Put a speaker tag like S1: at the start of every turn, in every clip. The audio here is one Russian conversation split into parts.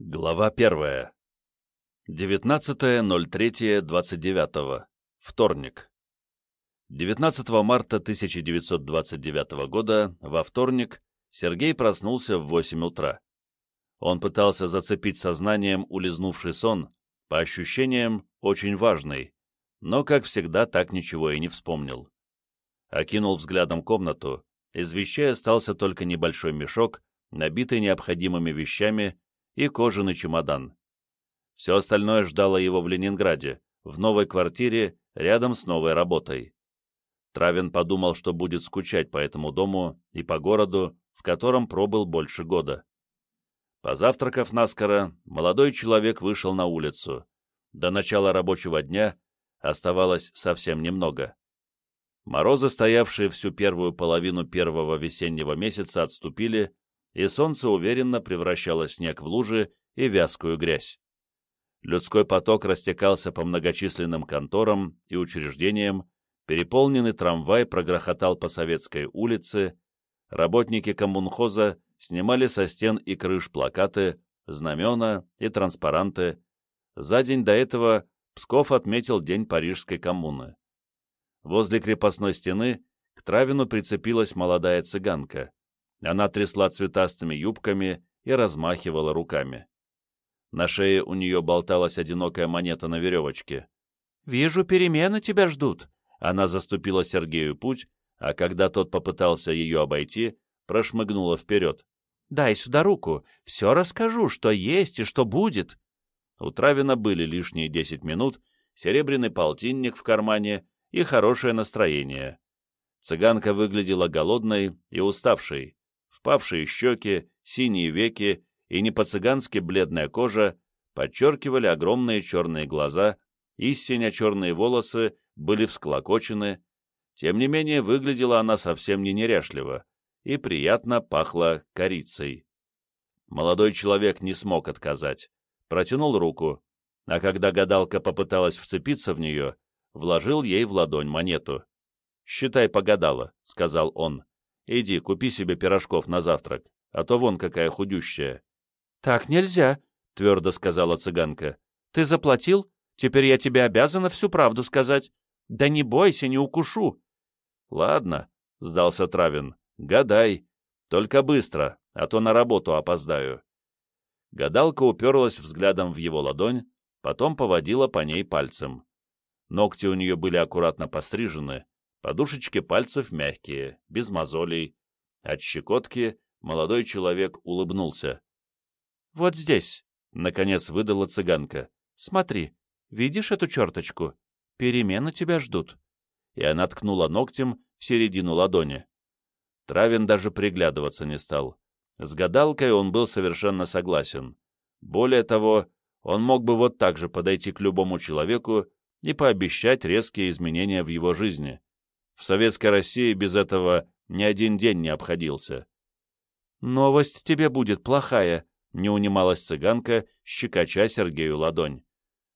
S1: Глава первая. 19.03.29. Вторник. 19 марта 1929 года, во вторник, Сергей проснулся в 8 утра. Он пытался зацепить сознанием улизнувший сон, по ощущениям, очень важный, но, как всегда, так ничего и не вспомнил. Окинул взглядом комнату, из вещей остался только небольшой мешок, набитый необходимыми вещами, и кожаный чемодан. Все остальное ждало его в Ленинграде, в новой квартире, рядом с новой работой. Травин подумал, что будет скучать по этому дому и по городу, в котором пробыл больше года. Позавтракав наскоро, молодой человек вышел на улицу. До начала рабочего дня оставалось совсем немного. Морозы, стоявшие всю первую половину первого весеннего месяца, отступили, и солнце уверенно превращало снег в лужи и вязкую грязь. Людской поток растекался по многочисленным конторам и учреждениям, переполненный трамвай прогрохотал по Советской улице, работники коммунхоза снимали со стен и крыш плакаты, знамена и транспаранты. За день до этого Псков отметил День Парижской коммуны. Возле крепостной стены к Травину прицепилась молодая цыганка. Она трясла цветастыми юбками и размахивала руками. На шее у нее болталась одинокая монета на веревочке. «Вижу, перемены тебя ждут!» Она заступила Сергею путь, а когда тот попытался ее обойти, прошмыгнула вперед. «Дай сюда руку, все расскажу, что есть и что будет!» У Травина были лишние десять минут, серебряный полтинник в кармане и хорошее настроение. Цыганка выглядела голодной и уставшей впавшие щеки, синие веки и не по-цыгански бледная кожа подчеркивали огромные черные глаза, и синя-черные волосы были всклокочены, тем не менее выглядела она совсем не неряшливо и приятно пахла корицей. Молодой человек не смог отказать, протянул руку, а когда гадалка попыталась вцепиться в нее, вложил ей в ладонь монету. «Считай, погадала», — сказал он. Иди, купи себе пирожков на завтрак, а то вон какая худющая». «Так нельзя», — твердо сказала цыганка. «Ты заплатил? Теперь я тебе обязана всю правду сказать. Да не бойся, не укушу». «Ладно», — сдался Травин, — «гадай. Только быстро, а то на работу опоздаю». Гадалка уперлась взглядом в его ладонь, потом поводила по ней пальцем. Ногти у нее были аккуратно пострижены, Подушечки пальцев мягкие, без мозолей. От щекотки молодой человек улыбнулся. «Вот здесь», — наконец выдала цыганка. «Смотри, видишь эту черточку? Перемены тебя ждут». И она ткнула ногтем в середину ладони. Травин даже приглядываться не стал. С гадалкой он был совершенно согласен. Более того, он мог бы вот так же подойти к любому человеку и пообещать резкие изменения в его жизни. В советской России без этого ни один день не обходился. «Новость тебе будет плохая», — не унималась цыганка, щекоча Сергею ладонь.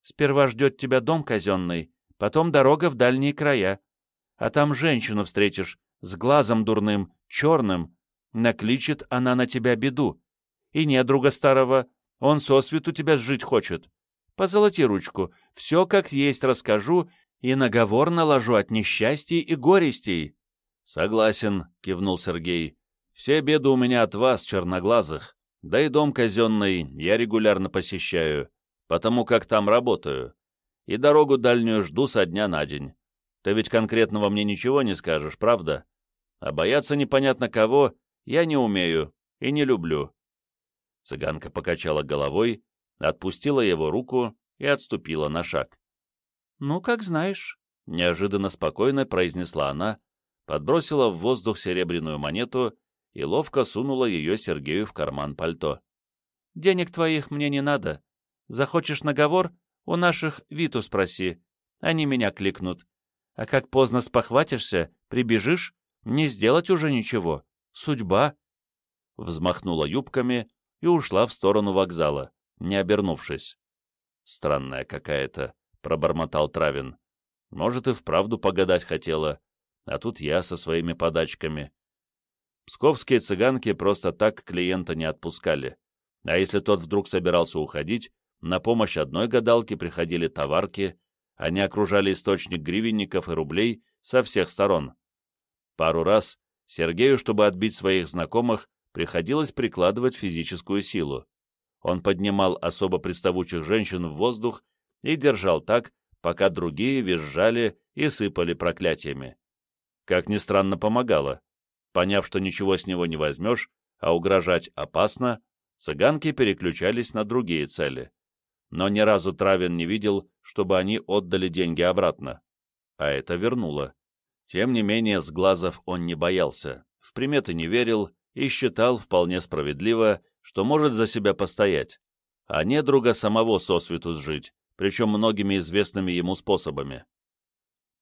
S1: «Сперва ждет тебя дом казенный, потом дорога в дальние края. А там женщину встретишь, с глазом дурным, черным. Накличет она на тебя беду. И недруга старого, он сосвету тебя сжить хочет. Позолоти ручку, все как есть расскажу и наговор наложу от несчастий и горестей. — Согласен, — кивнул Сергей. — Все беды у меня от вас, черноглазых. Да и дом казенный я регулярно посещаю, потому как там работаю. И дорогу дальнюю жду со дня на день. Ты ведь конкретного мне ничего не скажешь, правда? А бояться непонятно кого я не умею и не люблю. Цыганка покачала головой, отпустила его руку и отступила на шаг. «Ну, как знаешь», — неожиданно спокойно произнесла она, подбросила в воздух серебряную монету и ловко сунула ее Сергею в карман пальто. «Денег твоих мне не надо. Захочешь наговор, у наших Виту спроси. Они меня кликнут. А как поздно спохватишься, прибежишь, не сделать уже ничего. Судьба». Взмахнула юбками и ушла в сторону вокзала, не обернувшись. Странная какая-то. — пробормотал Травин. «Может, и вправду погадать хотела, а тут я со своими подачками». Псковские цыганки просто так клиента не отпускали. а если тот вдруг собирался уходить, на помощь одной гадалке приходили товарки, они окружали источник гривенников и рублей со всех сторон. Пару раз Сергею, чтобы отбить своих знакомых, приходилось прикладывать физическую силу. Он поднимал особо приставучих женщин в воздух и держал так, пока другие визжали и сыпали проклятиями. Как ни странно, помогало. Поняв, что ничего с него не возьмешь, а угрожать опасно, цыганки переключались на другие цели. Но ни разу Травин не видел, чтобы они отдали деньги обратно. А это вернуло. Тем не менее, с глазов он не боялся, в приметы не верил и считал вполне справедливо, что может за себя постоять, а не друга самого сосвету сжить, причем многими известными ему способами.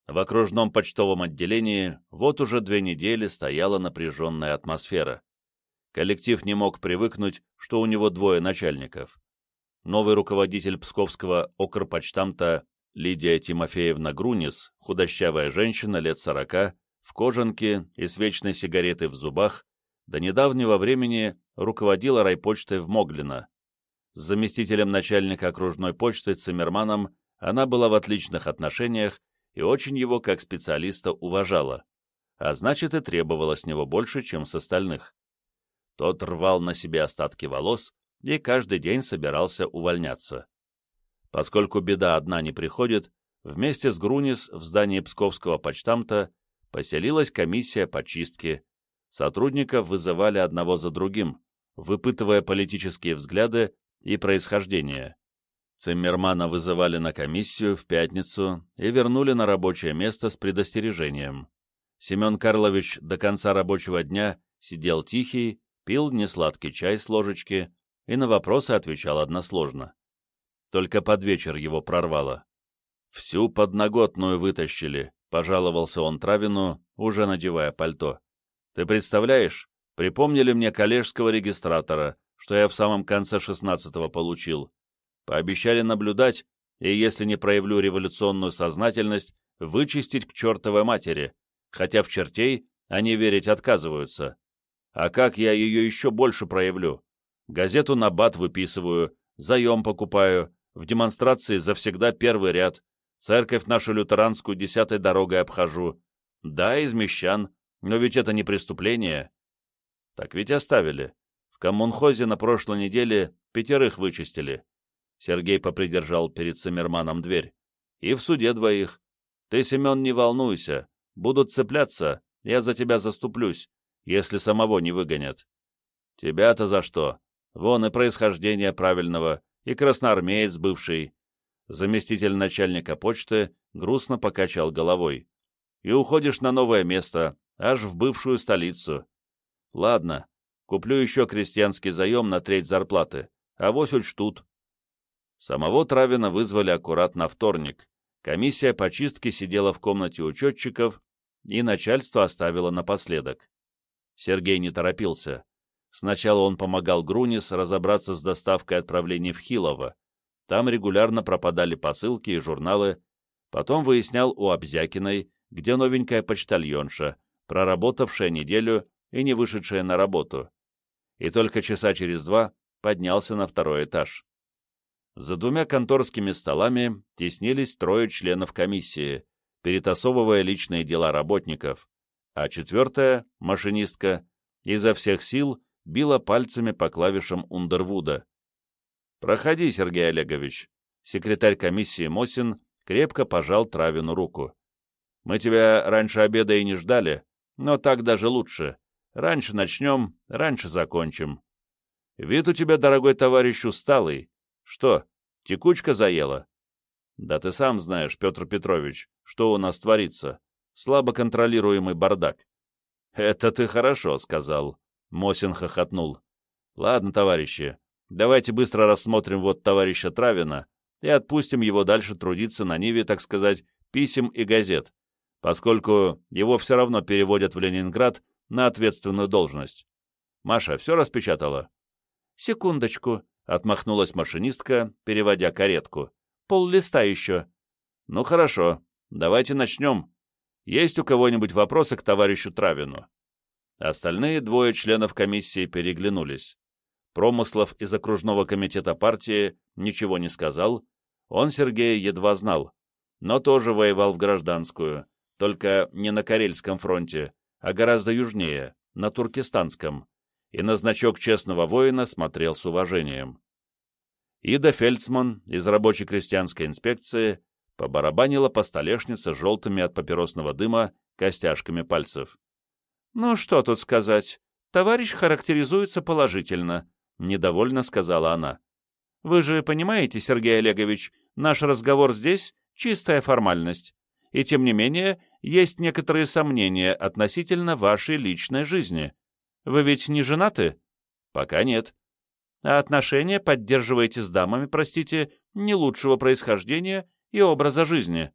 S1: В окружном почтовом отделении вот уже две недели стояла напряженная атмосфера. Коллектив не мог привыкнуть, что у него двое начальников. Новый руководитель псковского окрпочтамта Лидия Тимофеевна Грунис, худощавая женщина лет сорока, в кожанке и с вечной сигаретой в зубах, до недавнего времени руководила райпочтой в Моглино. С заместителем начальника окружной почты Циммерманом она была в отличных отношениях и очень его как специалиста уважала, а значит и требовала с него больше, чем с остальных. Тот рвал на себе остатки волос и каждый день собирался увольняться. Поскольку беда одна не приходит, вместе с Грунис в здании Псковского почтамта поселилась комиссия по чистке. Сотрудников вызывали одного за другим, выпытывая политические взгляды и происхождение. Циммермана вызывали на комиссию в пятницу и вернули на рабочее место с предостережением. Семен Карлович до конца рабочего дня сидел тихий, пил несладкий чай с ложечки и на вопросы отвечал односложно. Только под вечер его прорвало. «Всю подноготную вытащили», — пожаловался он Травину, уже надевая пальто. «Ты представляешь, припомнили мне коллежского регистратора, что я в самом конце шестнадцатого получил. Пообещали наблюдать, и если не проявлю революционную сознательность, вычистить к чертовой матери, хотя в чертей они верить отказываются. А как я ее еще больше проявлю? Газету на бат выписываю, заем покупаю, в демонстрации завсегда первый ряд. Церковь нашу лютеранскую десятой дорогой обхожу. Да, из мещан, но ведь это не преступление. Так ведь оставили. Коммунхозе на прошлой неделе пятерых вычистили. Сергей попридержал перед Самерманом дверь. И в суде двоих. Ты, Семен, не волнуйся. Будут цепляться, я за тебя заступлюсь, если самого не выгонят. Тебя-то за что? Вон и происхождение правильного, и красноармеец бывший. Заместитель начальника почты грустно покачал головой. И уходишь на новое место, аж в бывшую столицу. Ладно, куплю еще крестьянский заем на треть зарплаты, а вось учтут. Самого Травина вызвали аккуратно вторник. Комиссия по чистке сидела в комнате учетчиков, и начальство оставило напоследок. Сергей не торопился. Сначала он помогал Грунис разобраться с доставкой отправлений в Хилово. Там регулярно пропадали посылки и журналы. Потом выяснял у Обзякиной, где новенькая почтальонша, проработавшая неделю и не вышедшая на работу. И только часа через два поднялся на второй этаж. За двумя конторскими столами теснились трое членов комиссии, перетасовывая личные дела работников, а четвертая, машинистка, изо всех сил била пальцами по клавишам Ундервуда. «Проходи, Сергей Олегович». Секретарь комиссии Мосин крепко пожал Травину руку. «Мы тебя раньше обеда и не ждали, но так даже лучше. Раньше начнем, раньше закончим. Вид у тебя, дорогой товарищ, усталый. Что, текучка заела?» «Да ты сам знаешь, Петр Петрович, что у нас творится. Слабо контролируемый бардак». «Это ты хорошо сказал», Мосин хохотнул. «Ладно, товарищи, давайте быстро рассмотрим вот товарища Травина и отпустим его дальше трудиться на Ниве, так сказать, писем и газет, поскольку его все равно переводят в Ленинград на ответственную должность. Маша все распечатала?» «Секундочку», — отмахнулась машинистка, переводя каретку. «Пол листа еще». «Ну хорошо, давайте начнем. Есть у кого-нибудь вопросы к товарищу Травину?» Остальные двое членов комиссии переглянулись. Промыслов из окружного комитета партии ничего не сказал, он Сергея едва знал, но тоже воевал в гражданскую, только не на Карельском фронте, а гораздо южнее, на Туркестанском, и на значок честного воина смотрел с уважением. Ида Фельдсман из рабочей крестьянской инспекции побарабанила по столешнице желтыми от папиросного дыма костяшками пальцев. «Ну, что тут сказать? Товарищ характеризуется положительно», — недовольно сказала она. «Вы же понимаете, Сергей Олегович, наш разговор здесь — чистая формальность. И тем не менее, есть некоторые сомнения относительно вашей личной жизни. Вы ведь не женаты?» «Пока нет», а отношения поддерживаете с дамами, простите, не лучшего происхождения и образа жизни.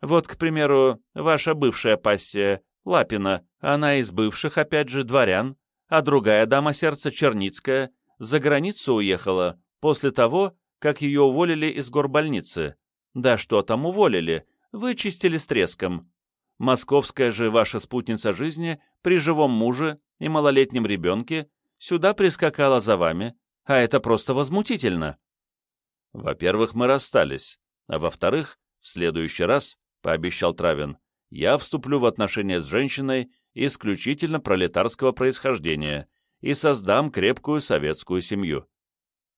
S1: Вот, к примеру, ваша бывшая пассия, Лапина, она из бывших, опять же, дворян, а другая дама сердца, Черницкая, за границу уехала после того, как ее уволили из горбольницы. Да что там уволили, вычистили с треском. Московская же ваша спутница жизни при живом муже и малолетнем ребенке сюда прискакала за вами, а это просто возмутительно. Во-первых, мы расстались, а во-вторых, в следующий раз, — пообещал Травин, — я вступлю в отношения с женщиной исключительно пролетарского происхождения и создам крепкую советскую семью.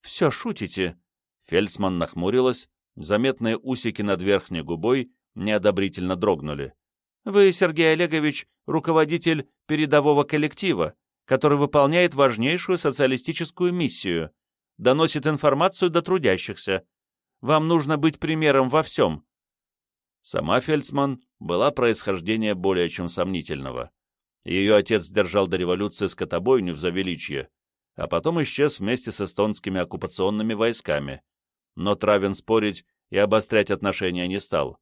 S1: «Все шутите?» Фельдсман нахмурилась, заметные усики над верхней губой неодобрительно дрогнули. «Вы, Сергей Олегович, руководитель передового коллектива, который выполняет важнейшую социалистическую миссию, доносит информацию до трудящихся. Вам нужно быть примером во всем. Сама Фельдсман была происхождения более чем сомнительного. Ее отец держал до революции скотобойню в Завеличье, а потом исчез вместе с эстонскими оккупационными войсками. Но Травин спорить и обострять отношения не стал.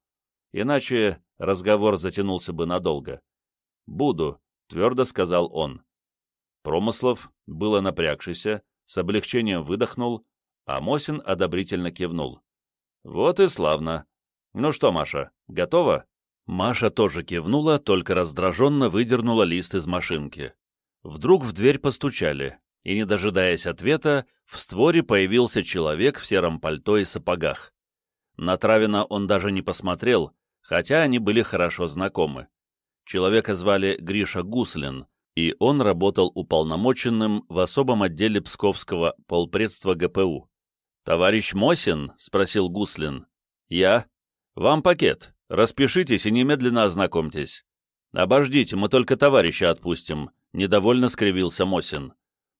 S1: Иначе разговор затянулся бы надолго. «Буду», — твердо сказал он. Промыслов, было напрягшийся, с облегчением выдохнул, а Мосин одобрительно кивнул. «Вот и славно. Ну что, Маша, готова?» Маша тоже кивнула, только раздраженно выдернула лист из машинки. Вдруг в дверь постучали, и, не дожидаясь ответа, в створе появился человек в сером пальто и сапогах. На Травина он даже не посмотрел, хотя они были хорошо знакомы. Человека звали Гриша Гуслин, и он работал уполномоченным в особом отделе Псковского полпредства ГПУ. «Товарищ Мосин?» — спросил Гуслин. «Я. Вам пакет. Распишитесь и немедленно ознакомьтесь». «Обождите, мы только товарища отпустим», — недовольно скривился Мосин.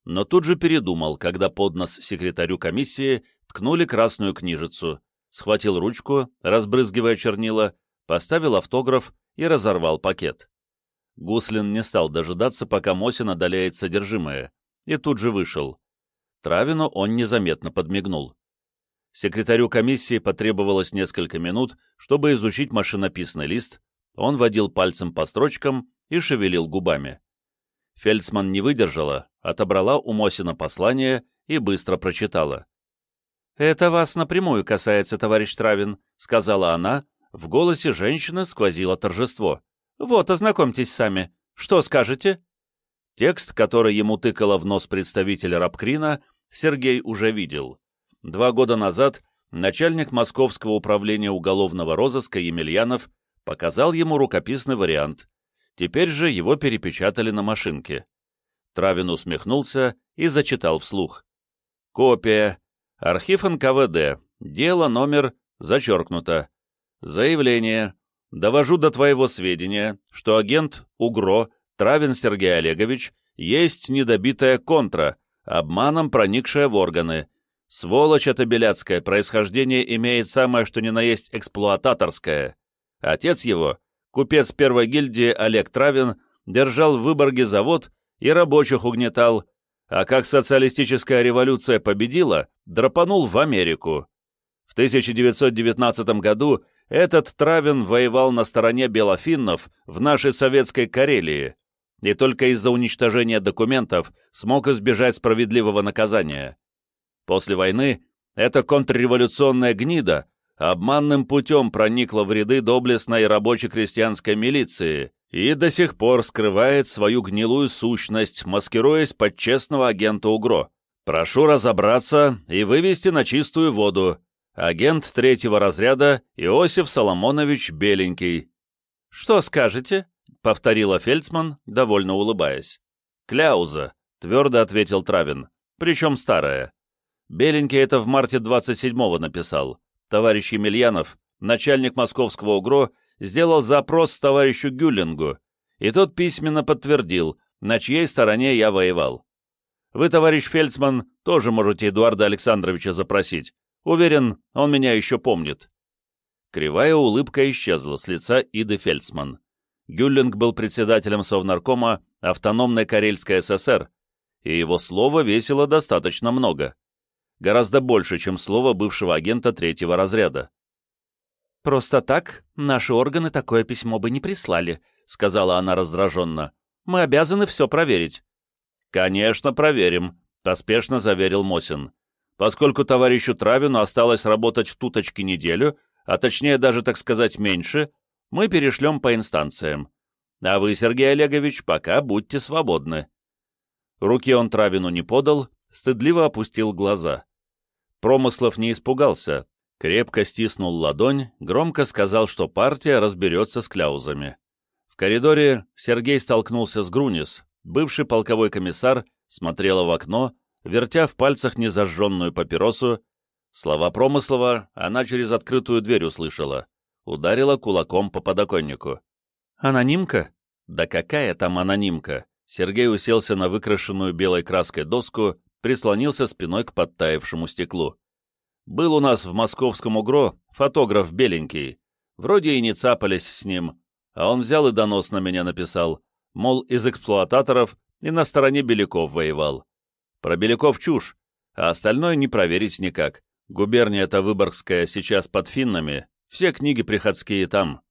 S1: Но тут же передумал, когда под нос секретарю комиссии ткнули красную книжицу, схватил ручку, разбрызгивая чернила, поставил автограф и разорвал пакет. Гуслин не стал дожидаться, пока Мосин одоляет содержимое, и тут же вышел. Травину он незаметно подмигнул. Секретарю комиссии потребовалось несколько минут, чтобы изучить машинописный лист, он водил пальцем по строчкам и шевелил губами. Фельдсман не выдержала, отобрала у Мосина послание и быстро прочитала. «Это вас напрямую касается, товарищ Травин», — сказала она, в голосе женщины сквозило торжество. Вот, ознакомьтесь сами. Что скажете?» Текст, который ему тыкала в нос представитель Рабкрина, Сергей уже видел. Два года назад начальник Московского управления уголовного розыска Емельянов показал ему рукописный вариант. Теперь же его перепечатали на машинке. Травин усмехнулся и зачитал вслух. Копия. Архив НКВД. Дело номер... Зачеркнуто. Заявление. Довожу до твоего сведения, что агент УГРО Травин Сергей Олегович есть недобитая контра, обманом проникшая в органы. Сволочь эта беляцкая, происхождение имеет самое что ни на есть эксплуататорское. Отец его, купец первой гильдии Олег Травин, держал в Выборге завод и рабочих угнетал, а как социалистическая революция победила, драпанул в Америку. В 1919 году этот Травин воевал на стороне белофиннов в нашей советской Карелии и только из-за уничтожения документов смог избежать справедливого наказания. После войны эта контрреволюционная гнида обманным путем проникла в ряды доблестной рабоче-крестьянской милиции и до сих пор скрывает свою гнилую сущность, маскируясь под честного агента УГРО. Прошу разобраться и вывести на чистую воду. Агент третьего разряда Иосиф Соломонович Беленький. Что скажете? повторила Фельдсман, довольно улыбаясь. Кляуза, твердо ответил Травин, причем старая. Беленький это в марте 27-го написал. Товарищ Емельянов, начальник московского УГРО, сделал запрос товарищу Гюллингу, и тот письменно подтвердил, на чьей стороне я воевал. Вы, товарищ Фельдсман, тоже можете Эдуарда Александровича запросить. Уверен, он меня еще помнит». Кривая улыбка исчезла с лица Иды Фельдсман. Гюллинг был председателем Совнаркома автономной Карельской ССР, и его слово весило достаточно много. Гораздо больше, чем слово бывшего агента третьего разряда. «Просто так наши органы такое письмо бы не прислали», — сказала она раздраженно. «Мы обязаны все проверить». «Конечно, проверим», — поспешно заверил Мосин. «Поскольку товарищу Травину осталось работать в туточки неделю, а точнее даже, так сказать, меньше, мы перешлем по инстанциям. А вы, Сергей Олегович, пока будьте свободны». Руки он Травину не подал, стыдливо опустил глаза. Промыслов не испугался, крепко стиснул ладонь, громко сказал, что партия разберется с кляузами. В коридоре Сергей столкнулся с Грунис, Бывший полковой комиссар смотрела в окно, вертя в пальцах незажженную папиросу. Слова Промыслова она через открытую дверь услышала. Ударила кулаком по подоконнику. «Анонимка?» «Да какая там анонимка?» Сергей уселся на выкрашенную белой краской доску, прислонился спиной к подтаявшему стеклу. «Был у нас в московском УГРО фотограф беленький. Вроде и не цапались с ним, а он взял и донос на меня написал мол, из эксплуататоров и на стороне Беляков воевал. Про Беляков чушь, а остальное не проверить никак. Губерния-то Выборгская сейчас под финнами, все книги приходские там.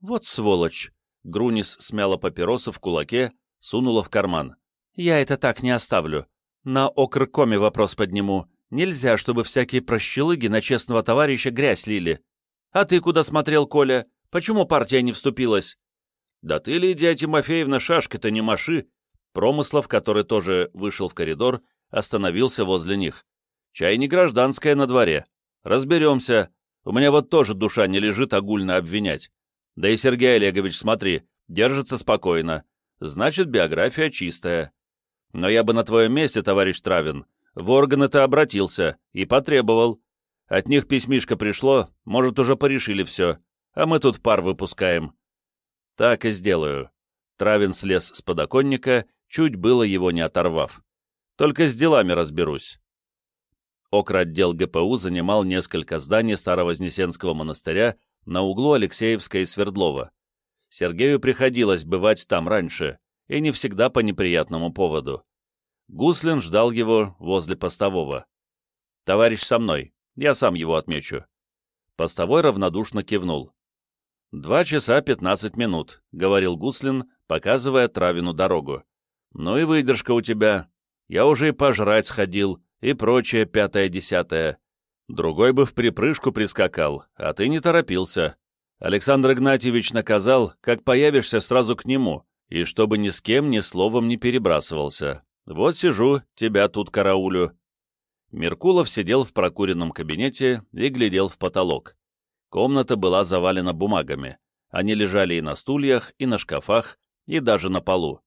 S1: Вот сволочь! Грунис смяла папиросу в кулаке, сунула в карман. Я это так не оставлю. На окркоме вопрос подниму. Нельзя, чтобы всякие прощелыги на честного товарища грязь лили. А ты куда смотрел, Коля? Почему партия не вступилась? «Да ты, Лидия Тимофеевна, шашки-то не маши!» Промыслов, который тоже вышел в коридор, остановился возле них. «Чай не гражданская на дворе. Разберемся. У меня вот тоже душа не лежит огульно обвинять. Да и Сергей Олегович, смотри, держится спокойно. Значит, биография чистая. Но я бы на твоем месте, товарищ Травин, в органы-то обратился и потребовал. От них письмишко пришло, может, уже порешили все, а мы тут пар выпускаем. «Так и сделаю». Травин слез с подоконника, чуть было его не оторвав. «Только с делами разберусь». Окротдел ГПУ занимал несколько зданий Старовознесенского монастыря на углу Алексеевска и Свердлова. Сергею приходилось бывать там раньше, и не всегда по неприятному поводу. Гуслин ждал его возле постового. «Товарищ со мной, я сам его отмечу». Постовой равнодушно кивнул. «Два часа пятнадцать минут», — говорил Гуслин, показывая Травину дорогу. «Ну и выдержка у тебя. Я уже и пожрать сходил, и прочее пятое-десятое. Другой бы в припрыжку прискакал, а ты не торопился. Александр Игнатьевич наказал, как появишься сразу к нему, и чтобы ни с кем ни словом не перебрасывался. Вот сижу, тебя тут караулю». Меркулов сидел в прокуренном кабинете и глядел в потолок. Комната была завалена бумагами. Они лежали и на стульях, и на шкафах, и даже на полу.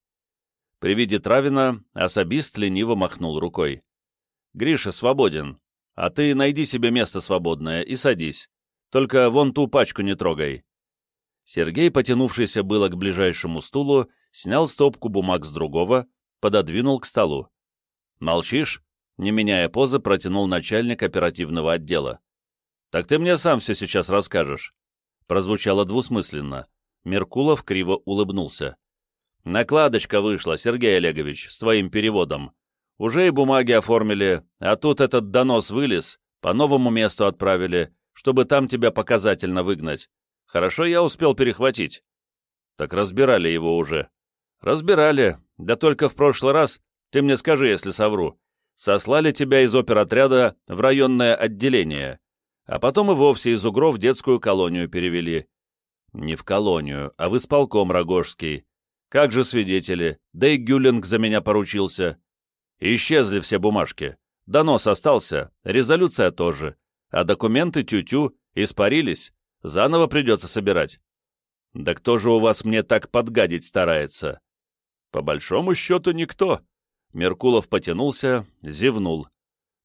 S1: При виде Травина особист лениво махнул рукой. «Гриша свободен, а ты найди себе место свободное и садись. Только вон ту пачку не трогай». Сергей, потянувшийся было к ближайшему стулу, снял стопку бумаг с другого, пододвинул к столу. «Молчишь?» — не меняя позы, протянул начальник оперативного отдела. «Так ты мне сам все сейчас расскажешь». Прозвучало двусмысленно. Меркулов криво улыбнулся. «Накладочка вышла, Сергей Олегович, с твоим переводом. Уже и бумаги оформили, а тут этот донос вылез, по новому месту отправили, чтобы там тебя показательно выгнать. Хорошо я успел перехватить». «Так разбирали его уже». «Разбирали, да только в прошлый раз, ты мне скажи, если совру, сослали тебя из оперотряда в районное отделение, а потом и вовсе из Угров в детскую колонию перевели. Не в колонию, а в исполком Рогожский. Как же свидетели, да и Гюлинг за меня поручился. Исчезли все бумажки. Донос остался, резолюция тоже, а документы тю-тю испарились, заново придется собирать. Да кто же у вас мне так подгадить старается? По большому счету никто. Меркулов потянулся, зевнул.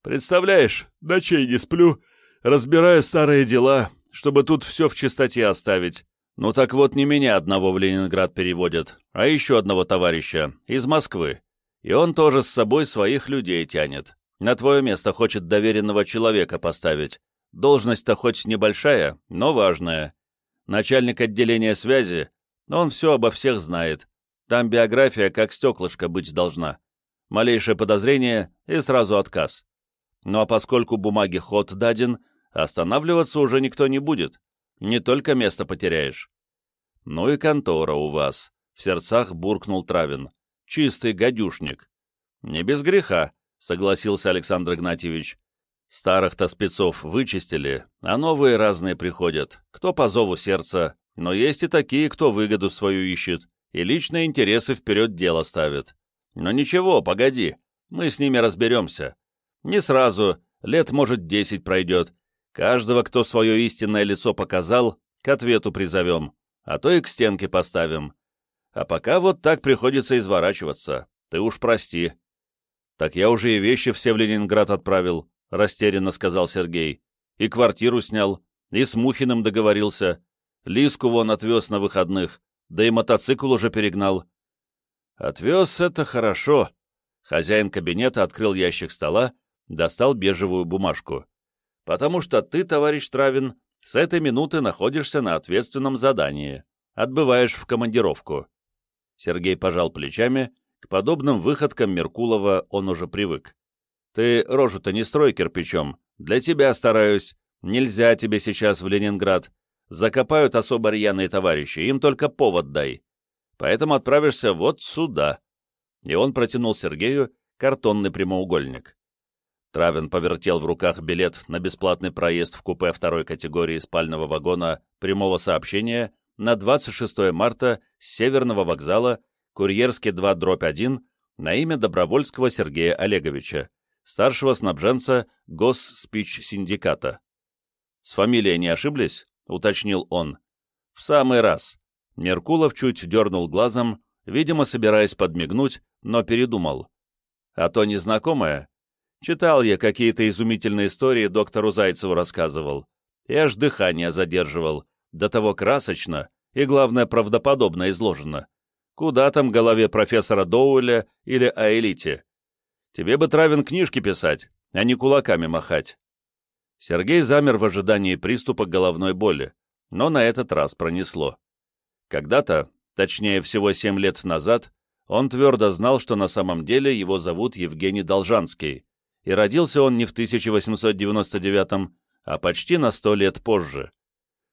S1: Представляешь, ночей не сплю, разбирая старые дела, чтобы тут все в чистоте оставить. Ну так вот, не меня одного в Ленинград переводят, а еще одного товарища, из Москвы. И он тоже с собой своих людей тянет. На твое место хочет доверенного человека поставить. Должность-то хоть небольшая, но важная. Начальник отделения связи, он все обо всех знает. Там биография как стеклышко быть должна. Малейшее подозрение и сразу отказ. Ну а поскольку бумаге ход даден, останавливаться уже никто не будет. Не только место потеряешь. Ну и контора у вас. В сердцах буркнул Травин. Чистый гадюшник. Не без греха, согласился Александр Игнатьевич. Старых-то спецов вычистили, а новые разные приходят, кто по зову сердца, но есть и такие, кто выгоду свою ищет, и личные интересы вперед дело ставит. Но ничего, погоди, мы с ними разберемся. Не сразу, лет, может, десять пройдет. Каждого, кто свое истинное лицо показал, к ответу призовем, а то и к стенке поставим. А пока вот так приходится изворачиваться, ты уж прости. Так я уже и вещи все в Ленинград отправил, — растерянно сказал Сергей. «И квартиру снял, и с Мухиным договорился. Лиску вон отвез на выходных, да и мотоцикл уже перегнал». «Отвез — это хорошо». Хозяин кабинета открыл ящик стола, достал бежевую бумажку. «Потому что ты, товарищ Травин, с этой минуты находишься на ответственном задании, отбываешь в командировку». Сергей пожал плечами, к подобным выходкам Меркулова он уже привык. Ты рожу-то не строй кирпичом. Для тебя стараюсь. Нельзя тебе сейчас в Ленинград. Закопают особо рьяные товарищи, им только повод дай. Поэтому отправишься вот сюда». И он протянул Сергею картонный прямоугольник. Травин повертел в руках билет на бесплатный проезд в купе второй категории спального вагона прямого сообщения на 26 марта с Северного вокзала Курьерский 2 дробь 1 на имя Добровольского Сергея Олеговича, старшего снабженца Госспич-синдиката. «С фамилией не ошиблись?» — уточнил он. «В самый раз». Меркулов чуть дернул глазом, видимо, собираясь подмигнуть, но передумал. «А то незнакомое?» Читал я какие-то изумительные истории, доктору Зайцеву рассказывал. И аж дыхание задерживал. До того красочно и, главное, правдоподобно изложено. Куда там голове профессора Доуэля или о элите? Тебе бы, Травин, книжки писать, а не кулаками махать». Сергей замер в ожидании приступа головной боли, но на этот раз пронесло. Когда-то, точнее всего семь лет назад, он твердо знал, что на самом деле его зовут Евгений Должанский, и родился он не в 1899 а почти на сто лет позже.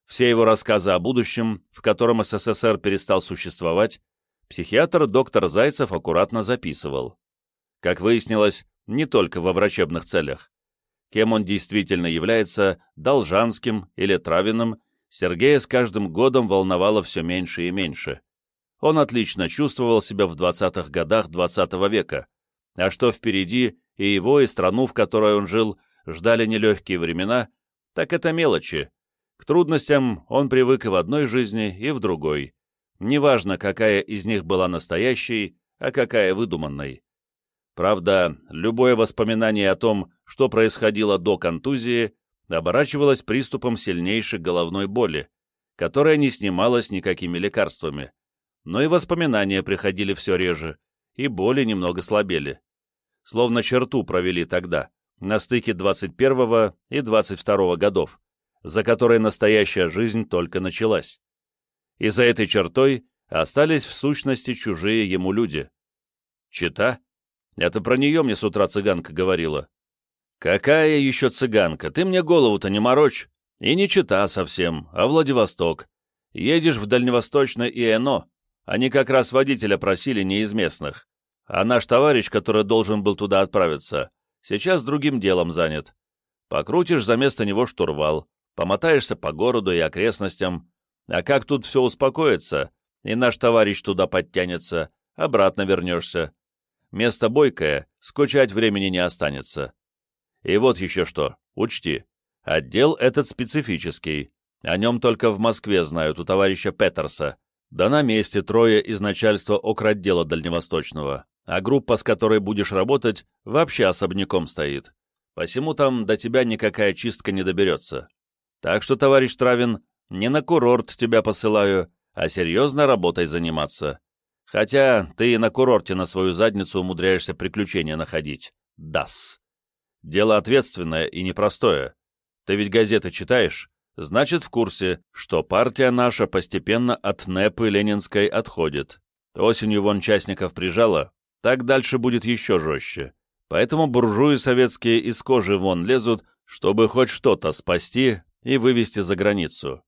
S1: Все его рассказы о будущем, в котором СССР перестал существовать, психиатр доктор Зайцев аккуратно записывал. Как выяснилось, не только во врачебных целях. Кем он действительно является, Должанским или Травиным, Сергея с каждым годом волновало все меньше и меньше. Он отлично чувствовал себя в 20-х годах 20 -го века, а что впереди и его, и страну, в которой он жил, ждали нелегкие времена, так это мелочи. К трудностям он привык и в одной жизни, и в другой. Неважно, какая из них была настоящей, а какая выдуманной. Правда, любое воспоминание о том, что происходило до контузии, оборачивалось приступом сильнейшей головной боли, которая не снималась никакими лекарствами. Но и воспоминания приходили все реже, и боли немного слабели. Словно черту провели тогда, на стыке 21 и 22 годов, за которой настоящая жизнь только началась. И за этой чертой остались в сущности чужие ему люди. Чита? Это про нее мне с утра цыганка говорила. Какая еще цыганка? Ты мне голову-то не морочь. И не чита совсем, а Владивосток. Едешь в Дальневосточное ИНО. Они как раз водителя просили не из местных. А наш товарищ, который должен был туда отправиться, сейчас другим делом занят. Покрутишь за место него штурвал, помотаешься по городу и окрестностям. А как тут все успокоится, и наш товарищ туда подтянется, обратно вернешься. Место бойкое, скучать времени не останется. И вот еще что, учти, отдел этот специфический, о нем только в Москве знают у товарища Петерса, да на месте трое из начальства окротдела Дальневосточного, а группа, с которой будешь работать, вообще особняком стоит. Посему там до тебя никакая чистка не доберется. Так что, товарищ Травин, не на курорт тебя посылаю, а серьезно работой заниматься. Хотя ты и на курорте на свою задницу умудряешься приключения находить. Дас. Дело ответственное и непростое. Ты ведь газеты читаешь? Значит, в курсе, что партия наша постепенно от НЭПы Ленинской отходит. Осенью вон частников прижала, так дальше будет еще жестче. Поэтому буржуи советские из кожи вон лезут, чтобы хоть что-то спасти и вывести за границу.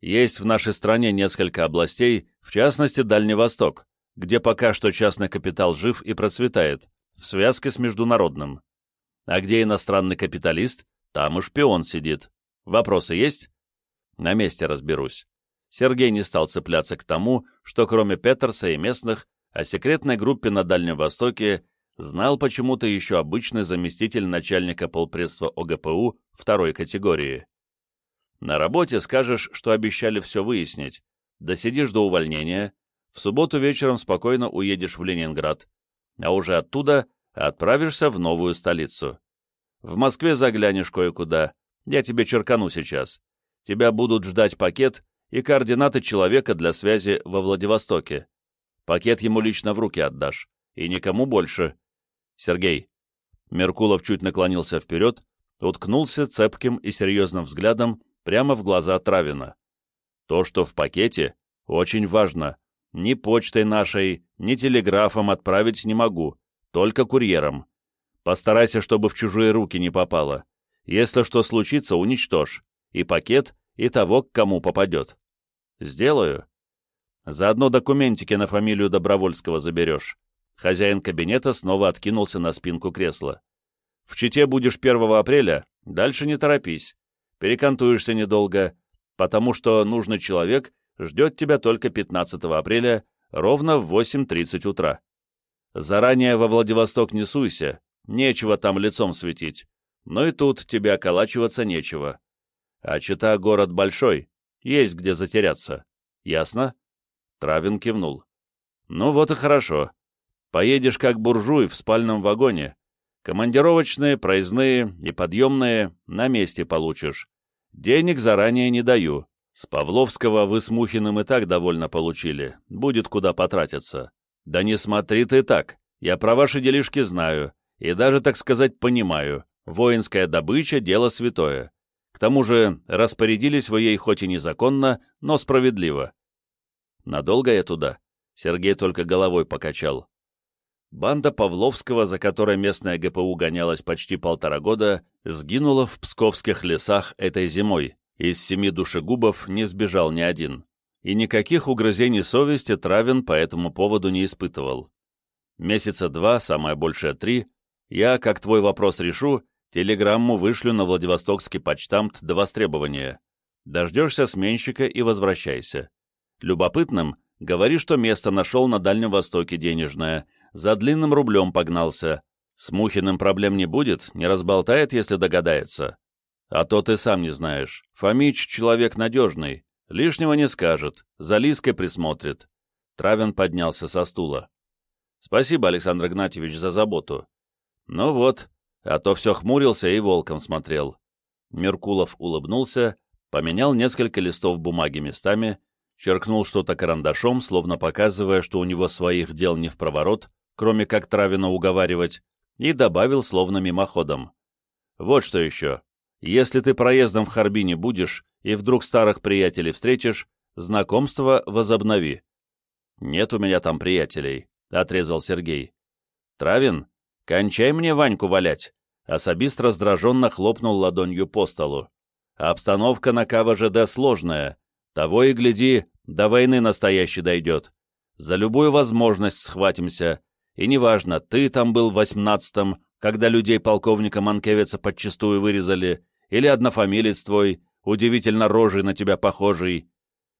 S1: Есть в нашей стране несколько областей, в частности Дальний Восток, где пока что частный капитал жив и процветает, в связке с международным. А где иностранный капиталист, там и шпион сидит. Вопросы есть? На месте разберусь. Сергей не стал цепляться к тому, что кроме Петерса и местных, о секретной группе на Дальнем Востоке знал почему-то еще обычный заместитель начальника полпредства ОГПУ второй категории. На работе скажешь, что обещали все выяснить, досидишь до увольнения, в субботу вечером спокойно уедешь в Ленинград, а уже оттуда отправишься в новую столицу. В Москве заглянешь кое-куда, я тебе черкану сейчас. Тебя будут ждать пакет и координаты человека для связи во Владивостоке. Пакет ему лично в руки отдашь, и никому больше. Сергей. Меркулов чуть наклонился вперед, уткнулся цепким и серьезным взглядом прямо в глаза Травина. То, что в пакете, очень важно. Ни почтой нашей, ни телеграфом отправить не могу, только курьером. Постарайся, чтобы в чужие руки не попало. Если что случится, уничтожь. И пакет, и того, к кому попадет. Сделаю. Заодно документики на фамилию Добровольского заберешь. Хозяин кабинета снова откинулся на спинку кресла. В Чите будешь 1 апреля, дальше не торопись перекантуешься недолго, потому что нужный человек ждет тебя только 15 апреля ровно в 8.30 утра. Заранее во Владивосток не суйся, нечего там лицом светить, но и тут тебе околачиваться нечего. А Чита город большой, есть где затеряться. Ясно?» Травин кивнул. «Ну вот и хорошо. Поедешь как буржуй в спальном вагоне. Командировочные, проездные и подъемные на месте получишь. Денег заранее не даю. С Павловского вы с Мухиным и так довольно получили. Будет куда потратиться. Да не смотри ты так. Я про ваши делишки знаю. И даже, так сказать, понимаю. Воинская добыча — дело святое. К тому же распорядились вы ей хоть и незаконно, но справедливо. Надолго я туда? Сергей только головой покачал. Банда Павловского, за которой местная ГПУ гонялась почти полтора года, сгинула в псковских лесах этой зимой. Из семи душегубов не сбежал ни один. И никаких угрызений совести Травин по этому поводу не испытывал. Месяца два, самое большее три, я, как твой вопрос решу, телеграмму вышлю на Владивостокский почтамт до востребования. Дождешься сменщика и возвращайся. Любопытным говори, что место нашел на Дальнем Востоке денежное — за длинным рублем погнался. С Мухиным проблем не будет, не разболтает, если догадается. А то ты сам не знаешь. Фомич — человек надежный, лишнего не скажет, за Лиской присмотрит. Травин поднялся со стула. Спасибо, Александр Игнатьевич, за заботу. Ну вот, а то все хмурился и волком смотрел. Меркулов улыбнулся, поменял несколько листов бумаги местами, черкнул что-то карандашом, словно показывая, что у него своих дел не в проворот, кроме как Травина уговаривать, и добавил словно мимоходом. «Вот что еще. Если ты проездом в Харбине будешь и вдруг старых приятелей встретишь, знакомство возобнови». «Нет у меня там приятелей», — отрезал Сергей. «Травин, кончай мне Ваньку валять», — особист раздраженно хлопнул ладонью по столу. «Обстановка на КВЖД сложная. Того и гляди, до войны настоящей дойдет. За любую возможность схватимся, и неважно, ты там был в восемнадцатом, когда людей полковника Манкевица подчистую вырезали, или однофамилец твой, удивительно рожей на тебя похожий.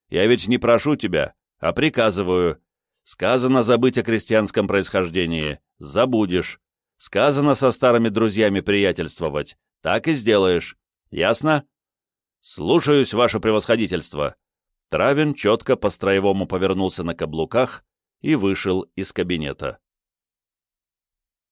S1: Я ведь не прошу тебя, а приказываю. Сказано забыть о крестьянском происхождении. Забудешь. Сказано со старыми друзьями приятельствовать. Так и сделаешь. Ясно? Слушаюсь, ваше превосходительство. Травин четко по-строевому повернулся на каблуках и вышел из кабинета.